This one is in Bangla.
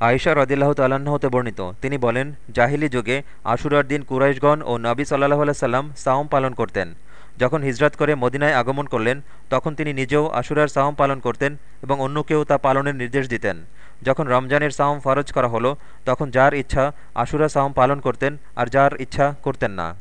আয়েশা রদিল্লাহ তাল্লাহ্ন হতে বর্ণিত। তিনি বলেন, জাহিলি যুগে আশুরার দিন কুরাইশগণ ও নবী সাল্লাহ সাল্লাম সাওম পালন করতেন। যখন হিজরত করে মদিনায় আগমন করলেন, তখন তিনি নিজেও আশুরার সাওম পালন করতেন এবং অন্যকেও তা পালনের নির্দেশ দিতেন। যখন রমজানের সাওম ফরজ করা হলো, তখন যার ইচ্ছা আশুরা সাওম পালন করতেন আর যার ইচ্ছা করতেন না।